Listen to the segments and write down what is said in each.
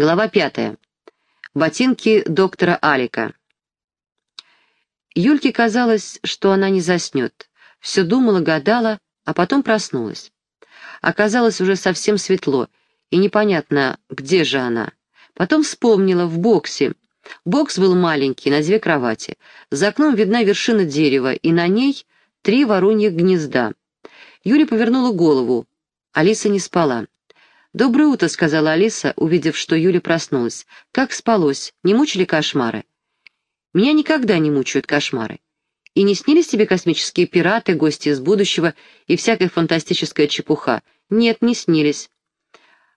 Глава пятая. Ботинки доктора Алика. Юльке казалось, что она не заснет. Все думала, гадала, а потом проснулась. Оказалось уже совсем светло, и непонятно, где же она. Потом вспомнила, в боксе. Бокс был маленький, на две кровати. За окном видна вершина дерева, и на ней три вороньих гнезда. Юля повернула голову. Алиса не спала. «Доброе утро», — сказала Алиса, увидев, что Юля проснулась. «Как спалось? Не мучили кошмары?» «Меня никогда не мучают кошмары. И не снились тебе космические пираты, гости из будущего и всякая фантастическая чепуха? Нет, не снились.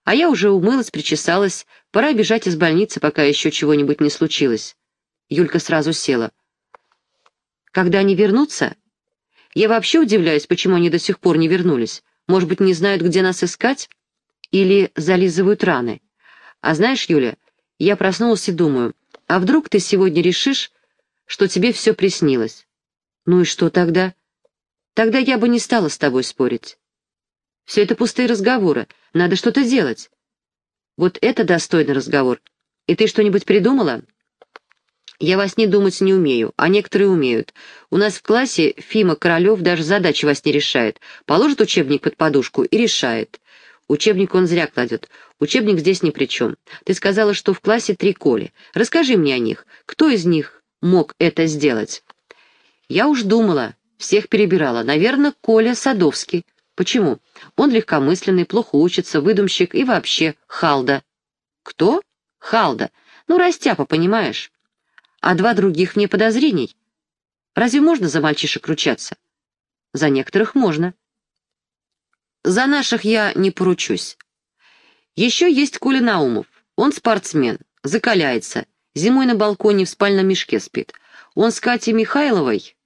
А я уже умылась, причесалась. Пора бежать из больницы, пока еще чего-нибудь не случилось». Юлька сразу села. «Когда они вернутся?» «Я вообще удивляюсь, почему они до сих пор не вернулись. Может быть, не знают, где нас искать?» Или зализывают раны. А знаешь, Юля, я проснулась и думаю, а вдруг ты сегодня решишь, что тебе все приснилось? Ну и что тогда? Тогда я бы не стала с тобой спорить. Все это пустые разговоры, надо что-то делать. Вот это достойный разговор. И ты что-нибудь придумала? Я во сне думать не умею, а некоторые умеют. У нас в классе Фима Королев даже задачи во сне решает. Положит учебник под подушку и решает. Учебник он зря кладет. Учебник здесь ни при чем. Ты сказала, что в классе три Коли. Расскажи мне о них. Кто из них мог это сделать? Я уж думала, всех перебирала. Наверное, Коля Садовский. Почему? Он легкомысленный, плохо учится, выдумщик и вообще Халда. Кто? Халда. Ну, растяпа, понимаешь? А два других мне подозрений. Разве можно за мальчишек ручаться? За некоторых можно. За наших я не поручусь. Еще есть Коля Наумов. Он спортсмен, закаляется, зимой на балконе в спальном мешке спит. Он с Катей Михайловой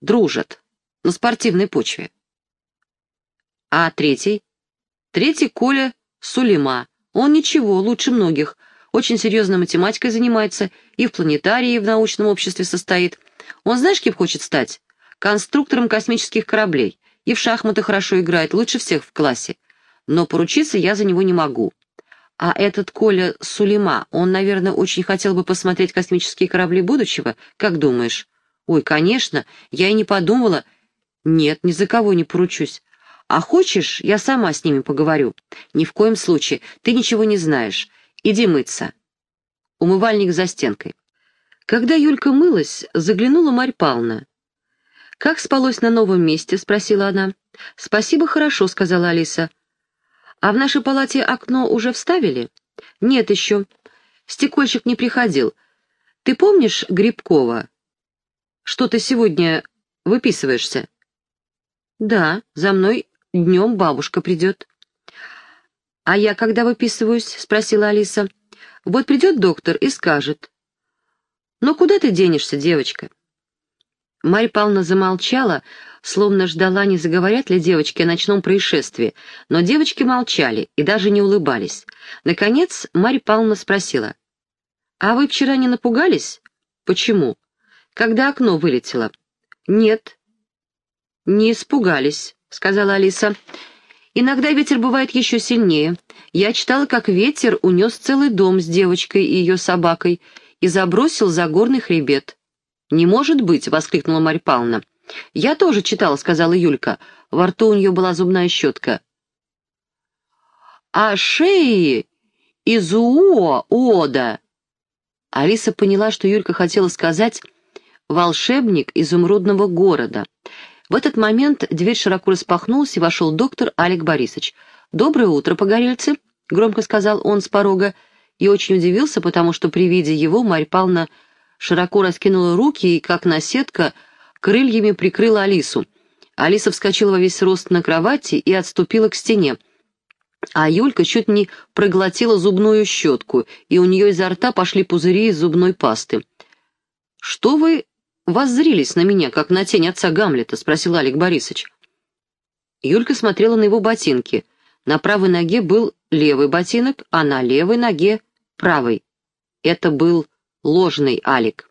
дружат на спортивной почве. А третий? Третий Коля Сулейма. Он ничего, лучше многих. Очень серьезно математикой занимается, и в планетарии, в научном обществе состоит. Он знаешь, кем хочет стать? Конструктором космических кораблей и в шахматы хорошо играет, лучше всех в классе. Но поручиться я за него не могу. А этот Коля Сулейма, он, наверное, очень хотел бы посмотреть космические корабли будущего, как думаешь? Ой, конечно, я и не подумала. Нет, ни за кого не поручусь. А хочешь, я сама с ними поговорю? Ни в коем случае, ты ничего не знаешь. Иди мыться. Умывальник за стенкой. Когда Юлька мылась, заглянула Марь Павловна. «Как спалось на новом месте?» — спросила она. «Спасибо, хорошо», — сказала Алиса. «А в нашей палате окно уже вставили?» «Нет еще. Стекольщик не приходил. Ты помнишь Грибкова? Что ты сегодня выписываешься?» «Да, за мной днем бабушка придет». «А я когда выписываюсь?» — спросила Алиса. «Вот придет доктор и скажет». «Ну куда ты денешься, девочка?» Марья Павловна замолчала, словно ждала, не заговорят ли девочки о ночном происшествии, но девочки молчали и даже не улыбались. Наконец Марья Павловна спросила, «А вы вчера не напугались? Почему? Когда окно вылетело?» «Нет». «Не испугались», — сказала Алиса. «Иногда ветер бывает еще сильнее. Я читала, как ветер унес целый дом с девочкой и ее собакой и забросил за горный хребет». «Не может быть!» — воскликнула Марья Павловна. «Я тоже читала», — сказала Юлька. Во рту у нее была зубная щетка. «А шеи из Уо Ода!» Алиса поняла, что Юлька хотела сказать «волшебник изумрудного города». В этот момент дверь широко распахнулась, и вошел доктор Алик Борисович. «Доброе утро, погорельцы!» — громко сказал он с порога, и очень удивился, потому что при виде его Марья Павловна широко раскинула руки и, как наседка, крыльями прикрыла Алису. Алиса вскочила во весь рост на кровати и отступила к стене. А Юлька чуть не проглотила зубную щетку, и у нее изо рта пошли пузыри из зубной пасты. «Что вы воззрились на меня, как на тень отца Гамлета?» — спросил Алик Борисович. Юлька смотрела на его ботинки. На правой ноге был левый ботинок, а на левой ноге — правый. Это был ложный Алик.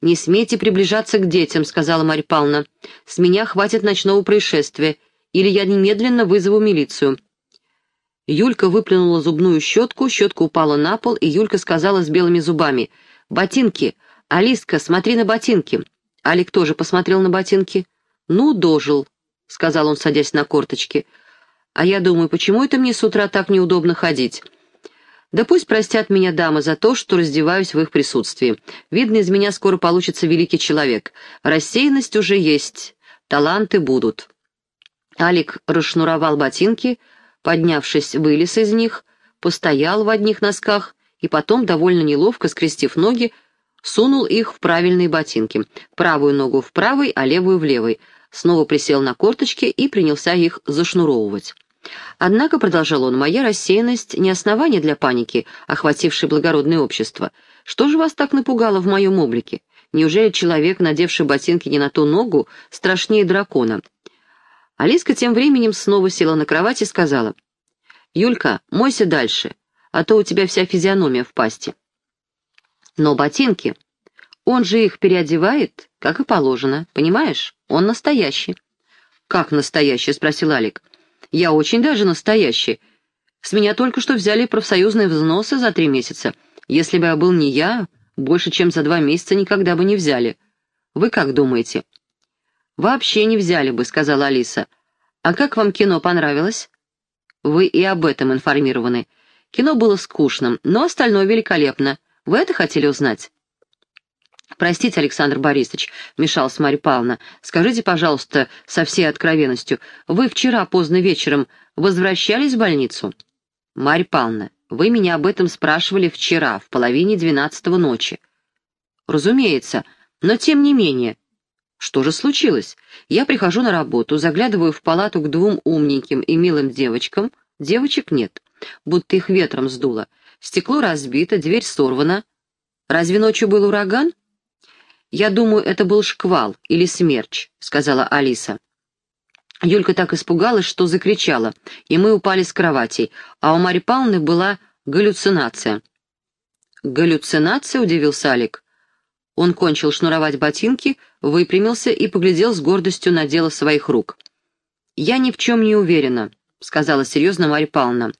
«Не смейте приближаться к детям», — сказала Марья Павловна. «С меня хватит ночного происшествия, или я немедленно вызову милицию». Юлька выплюнула зубную щетку, щетка упала на пол, и Юлька сказала с белыми зубами. «Ботинки! Алиска, смотри на ботинки!» Алик тоже посмотрел на ботинки. «Ну, дожил», — сказал он, садясь на корточки. «А я думаю, почему это мне с утра так неудобно ходить?» «Да пусть простят меня дамы за то, что раздеваюсь в их присутствии. Видно, из меня скоро получится великий человек. Рассеянность уже есть, таланты будут». Алик расшнуровал ботинки, поднявшись, вылез из них, постоял в одних носках и потом, довольно неловко скрестив ноги, сунул их в правильные ботинки, правую ногу в правой, а левую в левой, снова присел на корточки и принялся их зашнуровывать. Однако, продолжал он, моя рассеянность не основание для паники, охватившей благородное общество. Что же вас так напугало в моем облике? Неужели человек, надевший ботинки не на ту ногу, страшнее дракона? Алиска тем временем снова села на кровать и сказала, «Юлька, мойся дальше, а то у тебя вся физиономия в пасти». Но ботинки, он же их переодевает, как и положено, понимаешь? Он настоящий. «Как настоящий?» — спросил Алик. «Я очень даже настоящий. С меня только что взяли профсоюзные взносы за три месяца. Если бы я был не я, больше, чем за два месяца никогда бы не взяли. Вы как думаете?» «Вообще не взяли бы», — сказала Алиса. «А как вам кино понравилось?» «Вы и об этом информированы. Кино было скучным, но остальное великолепно. Вы это хотели узнать?» «Простите, Александр Борисович», — вмешалась Марья Павловна, — «скажите, пожалуйста, со всей откровенностью, вы вчера поздно вечером возвращались в больницу?» «Марья Павловна, вы меня об этом спрашивали вчера, в половине двенадцатого ночи». «Разумеется, но тем не менее...» Что же случилось? Я прихожу на работу, заглядываю в палату к двум умненьким и милым девочкам. Девочек нет, будто их ветром сдуло. Стекло разбито, дверь сорвана. Разве ночью был ураган? Я думаю, это был шквал или смерч, сказала Алиса. Юлька так испугалась, что закричала, и мы упали с кроватей, а у Марьи Павловны была галлюцинация. «Галлюцинация?» — удивился Алик. Он кончил шнуровать ботинки, выпрямился и поглядел с гордостью на дело своих рук. «Я ни в чем не уверена», — сказала серьезно Марья Павловна.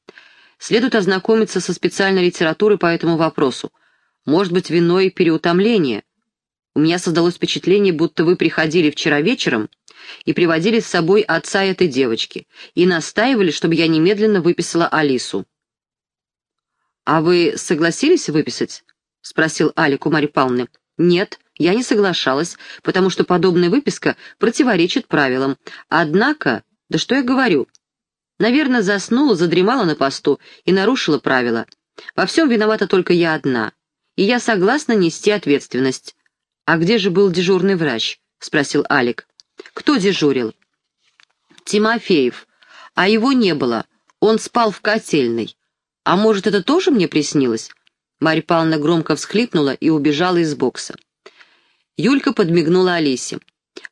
«Следует ознакомиться со специальной литературой по этому вопросу. Может быть, виной переутомление. У меня создалось впечатление, будто вы приходили вчера вечером и приводили с собой отца этой девочки и настаивали, чтобы я немедленно выписала Алису». «А вы согласились выписать?» — спросил Алик у Марьи Павловны. Нет, я не соглашалась, потому что подобная выписка противоречит правилам. Однако, да что я говорю? Наверное, заснула, задремала на посту и нарушила правила. Во всем виновата только я одна. И я согласна нести ответственность. «А где же был дежурный врач?» — спросил Алик. «Кто дежурил?» «Тимофеев. А его не было. Он спал в котельной. А может, это тоже мне приснилось?» Марья Павловна громко всхлипнула и убежала из бокса. Юлька подмигнула Алисе.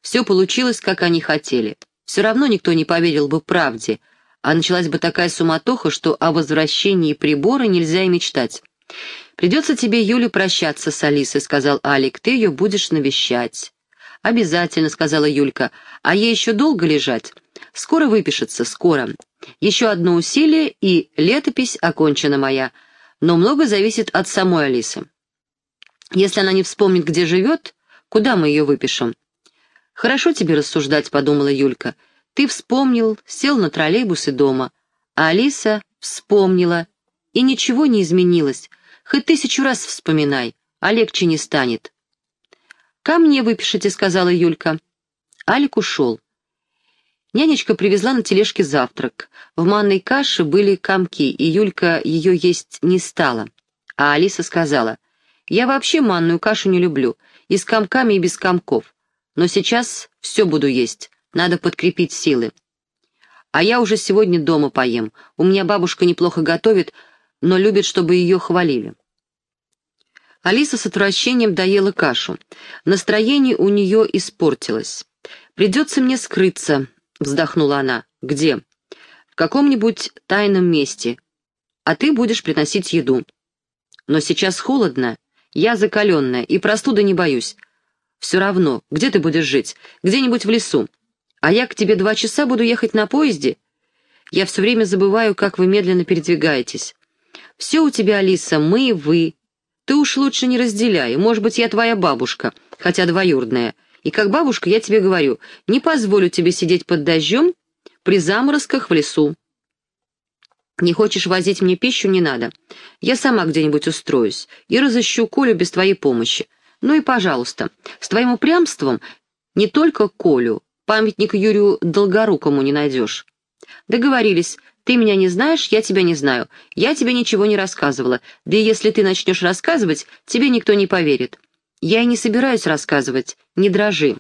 Все получилось, как они хотели. Все равно никто не поверил бы правде, а началась бы такая суматоха, что о возвращении прибора нельзя и мечтать. «Придется тебе, Юля, прощаться с Алисой», — сказал Алик. «Ты ее будешь навещать». «Обязательно», — сказала Юлька. «А ей еще долго лежать?» «Скоро выпишется, скоро. Еще одно усилие, и летопись окончена моя но много зависит от самой Алисы. Если она не вспомнит, где живет, куда мы ее выпишем? «Хорошо тебе рассуждать», — подумала Юлька. «Ты вспомнил, сел на троллейбус и дома, а Алиса вспомнила, и ничего не изменилось. Хоть тысячу раз вспоминай, а легче не станет». «Ко мне выпишите», — сказала Юлька. Алик ушел. Нянечка привезла на тележке завтрак. В манной каше были комки, и Юлька ее есть не стала. А Алиса сказала, «Я вообще манную кашу не люблю, и с комками, и без комков. Но сейчас все буду есть, надо подкрепить силы. А я уже сегодня дома поем. У меня бабушка неплохо готовит, но любит, чтобы ее хвалили». Алиса с отвращением доела кашу. Настроение у нее испортилось. «Придется мне скрыться», — вздохнула она. «Где?» «В каком-нибудь тайном месте. А ты будешь приносить еду. Но сейчас холодно, я закаленная и простуды не боюсь. Все равно, где ты будешь жить? Где-нибудь в лесу. А я к тебе два часа буду ехать на поезде? Я все время забываю, как вы медленно передвигаетесь. Все у тебя, Алиса, мы и вы. Ты уж лучше не разделяй. Может быть, я твоя бабушка, хотя двоюродная. И как бабушка я тебе говорю, не позволю тебе сидеть под дождем при заморозках в лесу. Не хочешь возить мне пищу, не надо. Я сама где-нибудь устроюсь и разыщу Колю без твоей помощи. Ну и, пожалуйста, с твоим упрямством не только Колю, памятник Юрию Долгорукому не найдешь. Договорились, ты меня не знаешь, я тебя не знаю. Я тебе ничего не рассказывала, да и если ты начнешь рассказывать, тебе никто не поверит. Я и не собираюсь рассказывать, не дрожи.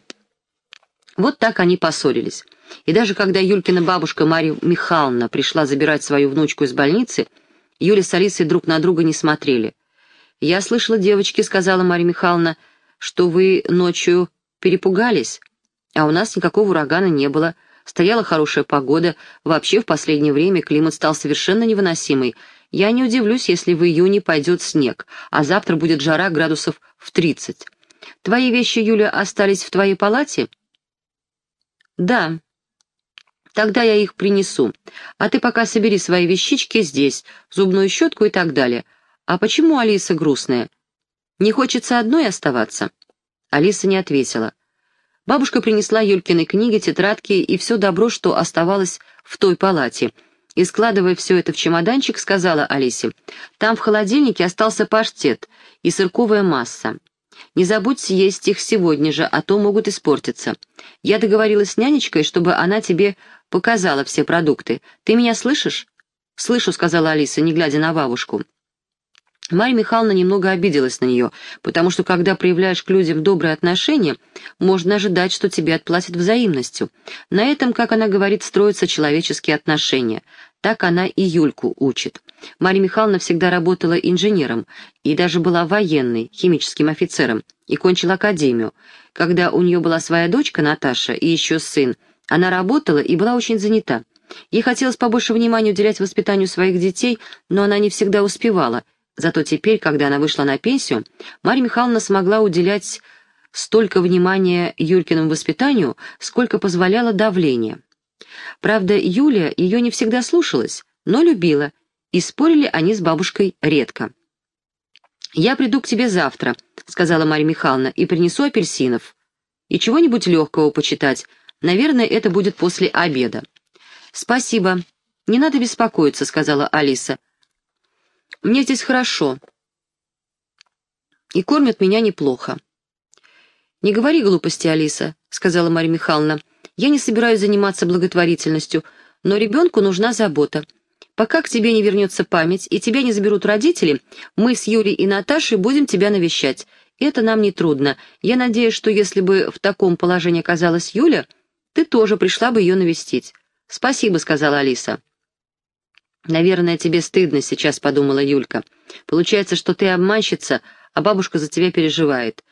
Вот так они поссорились. И даже когда Юлькина бабушка Марья Михайловна пришла забирать свою внучку из больницы, Юля с Алисой друг на друга не смотрели. «Я слышала, девочки, — сказала Марья Михайловна, — что вы ночью перепугались, а у нас никакого урагана не было, стояла хорошая погода, вообще в последнее время климат стал совершенно невыносимый. Я не удивлюсь, если в июне пойдет снег, а завтра будет жара градусов в тридцать. Твои вещи, Юля, остались в твоей палате?» «Да», Тогда я их принесу. А ты пока собери свои вещички здесь, зубную щетку и так далее. А почему Алиса грустная? Не хочется одной оставаться?» Алиса не ответила. Бабушка принесла Юлькины книги, тетрадки и все добро, что оставалось в той палате. И, складывая все это в чемоданчик, сказала Алисе, «Там в холодильнике остался паштет и сырковая масса. Не забудь съесть их сегодня же, а то могут испортиться. Я договорилась с нянечкой, чтобы она тебе показала все продукты. Ты меня слышишь?» «Слышу», — сказала Алиса, не глядя на бабушку. Марья Михайловна немного обиделась на нее, потому что, когда проявляешь к людям доброе отношение, можно ожидать, что тебе отплатят взаимностью. На этом, как она говорит, строятся человеческие отношения. Так она и Юльку учит. Марья Михайловна всегда работала инженером и даже была военной, химическим офицером, и кончила академию. Когда у нее была своя дочка Наташа и еще сын, она работала и была очень занята. Ей хотелось побольше внимания уделять воспитанию своих детей, но она не всегда успевала. Зато теперь, когда она вышла на пенсию, Марья Михайловна смогла уделять столько внимания Юлькиному воспитанию, сколько позволяло давление. Правда, Юля ее не всегда слушалась, но любила, и спорили они с бабушкой редко. «Я приду к тебе завтра», — сказала Марья Михайловна, — «и принесу апельсинов. И чего-нибудь легкого почитать, Наверное, это будет после обеда». «Спасибо. Не надо беспокоиться», — сказала Алиса. «Мне здесь хорошо. И кормят меня неплохо». «Не говори глупости, Алиса», — сказала Марья Михайловна. «Я не собираюсь заниматься благотворительностью, но ребенку нужна забота. Пока к тебе не вернется память и тебя не заберут родители, мы с Юлей и Наташей будем тебя навещать. Это нам не трудно. Я надеюсь, что если бы в таком положении оказалась Юля, ты тоже пришла бы ее навестить. Спасибо, сказала Алиса. Наверное, тебе стыдно сейчас, подумала Юлька. Получается, что ты обманщица, а бабушка за тебя переживает.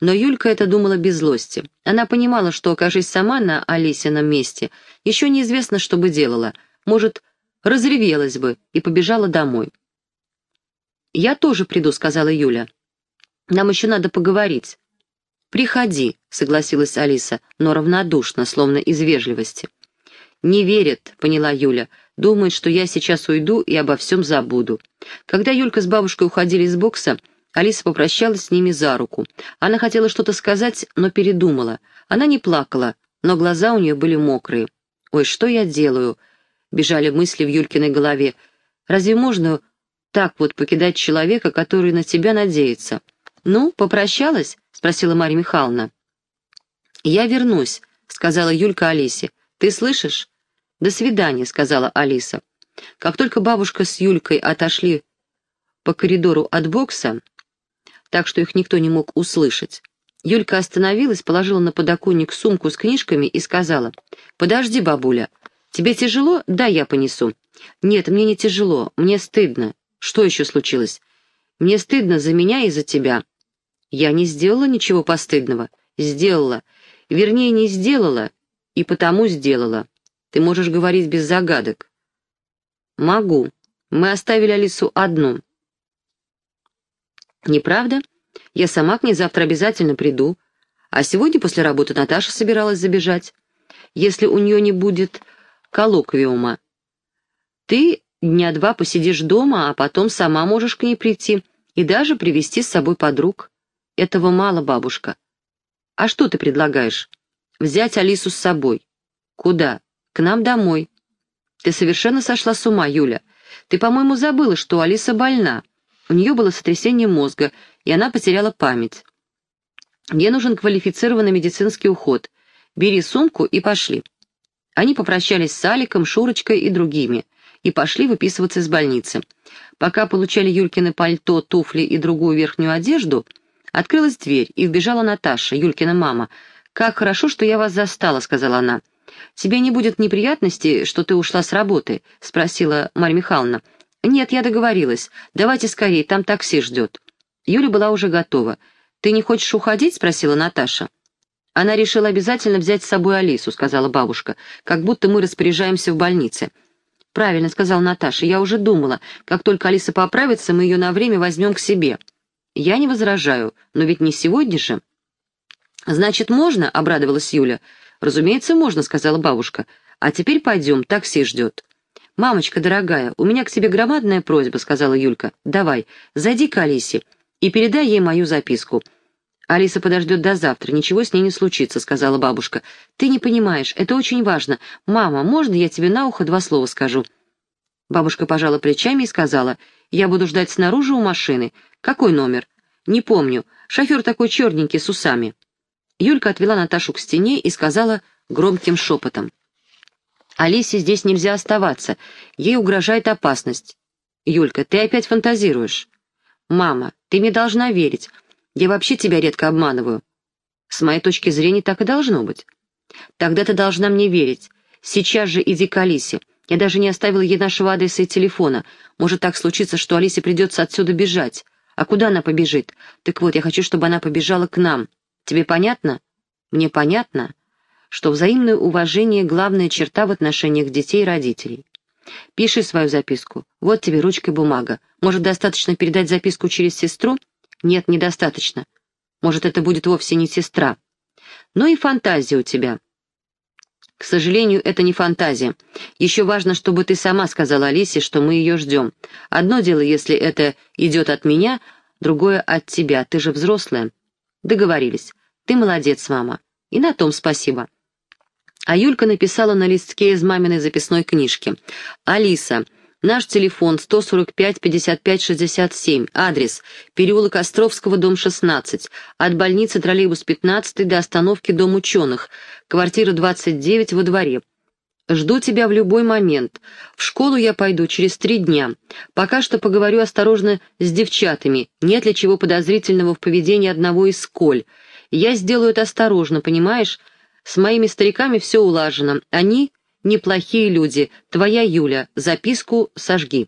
Но Юлька это думала без злости. Она понимала, что, окажись сама на Алисином месте, еще неизвестно, что бы делала. Может, разревелась бы и побежала домой. «Я тоже приду», — сказала Юля. «Нам еще надо поговорить». «Приходи», — согласилась Алиса, но равнодушно, словно из вежливости. «Не верит», — поняла Юля, — «думает, что я сейчас уйду и обо всем забуду». Когда Юлька с бабушкой уходили из бокса, Алиса попрощалась с ними за руку. Она хотела что-то сказать, но передумала. Она не плакала, но глаза у нее были мокрые. «Ой, что я делаю?» — бежали мысли в Юлькиной голове. «Разве можно так вот покидать человека, который на тебя надеется?» «Ну, попрощалась?» — спросила Марья Михайловна. «Я вернусь», — сказала Юлька Алисе. «Ты слышишь?» «До свидания», — сказала Алиса. Как только бабушка с Юлькой отошли по коридору от бокса, так что их никто не мог услышать, Юлька остановилась, положила на подоконник сумку с книжками и сказала, «Подожди, бабуля, тебе тяжело? Да, я понесу». «Нет, мне не тяжело, мне стыдно». «Что еще случилось?» «Мне стыдно за меня и за тебя». Я не сделала ничего постыдного. Сделала. Вернее, не сделала, и потому сделала. Ты можешь говорить без загадок. Могу. Мы оставили Алису одну. Неправда? Я сама к ней завтра обязательно приду. А сегодня после работы Наташа собиралась забежать. Если у нее не будет коллоквиума. Ты дня два посидишь дома, а потом сама можешь к ней прийти и даже привести с собой подруг. Этого мало, бабушка. А что ты предлагаешь? Взять Алису с собой. Куда? К нам домой. Ты совершенно сошла с ума, Юля. Ты, по-моему, забыла, что Алиса больна. У нее было сотрясение мозга, и она потеряла память. Мне нужен квалифицированный медицинский уход. Бери сумку и пошли». Они попрощались с Аликом, Шурочкой и другими и пошли выписываться из больницы. Пока получали Юлькины пальто, туфли и другую верхнюю одежду, открылась дверь, и вбежала Наташа, Юлькина мама. «Как хорошо, что я вас застала», — сказала она. «Тебе не будет неприятностей, что ты ушла с работы?» — спросила Марья Михайловна. «Нет, я договорилась. Давайте скорее, там такси ждет». Юля была уже готова. «Ты не хочешь уходить?» — спросила Наташа. «Она решила обязательно взять с собой Алису», — сказала бабушка, «как будто мы распоряжаемся в больнице». «Правильно», — сказала Наташа, — «я уже думала, как только Алиса поправится, мы ее на время возьмем к себе». «Я не возражаю, но ведь не сегодня же». «Значит, можно?» — обрадовалась Юля. «Разумеется, можно», — сказала бабушка. «А теперь пойдем, такси ждет». «Мамочка дорогая, у меня к тебе громадная просьба», — сказала Юлька. «Давай, зайди к Алисе и передай ей мою записку». «Алиса подождет до завтра, ничего с ней не случится», — сказала бабушка. «Ты не понимаешь, это очень важно. Мама, можно я тебе на ухо два слова скажу?» Бабушка пожала плечами и сказала, «Я буду ждать снаружи у машины. Какой номер?» «Не помню. Шофер такой черненький, с усами». Юлька отвела Наташу к стене и сказала громким шепотом. «Алисе здесь нельзя оставаться. Ей угрожает опасность. Юлька, ты опять фантазируешь». «Мама, ты мне должна верить. Я вообще тебя редко обманываю. С моей точки зрения, так и должно быть. Тогда ты должна мне верить. Сейчас же иди к Алисе. Я даже не оставила ей нашего адреса и телефона. Может так случиться, что Алисе придется отсюда бежать. А куда она побежит? Так вот, я хочу, чтобы она побежала к нам. Тебе понятно? Мне понятно, что взаимное уважение — главная черта в отношениях детей и родителей. Пиши свою записку. Вот тебе ручка и бумага. Может, достаточно передать записку через сестру? Нет, недостаточно. Может, это будет вовсе не сестра. Но и фантазия у тебя. К сожалению, это не фантазия. Еще важно, чтобы ты сама сказала Алисе, что мы ее ждем. Одно дело, если это идет от меня, другое от тебя. Ты же взрослая. Договорились. Ты молодец, мама. И на том спасибо. А Юлька написала на листке из маминой записной книжки. «Алиса, Наш телефон 145-55-67, адрес переулок Островского, дом 16, от больницы троллейбус 15 до остановки Дом ученых, квартира 29 во дворе. Жду тебя в любой момент. В школу я пойду через три дня. Пока что поговорю осторожно с девчатами, нет ли чего подозрительного в поведении одного из сколь. Я сделаю это осторожно, понимаешь? С моими стариками все улажено. Они неплохие люди. Твоя Юля. Записку сожги.